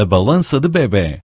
a balança de bebê.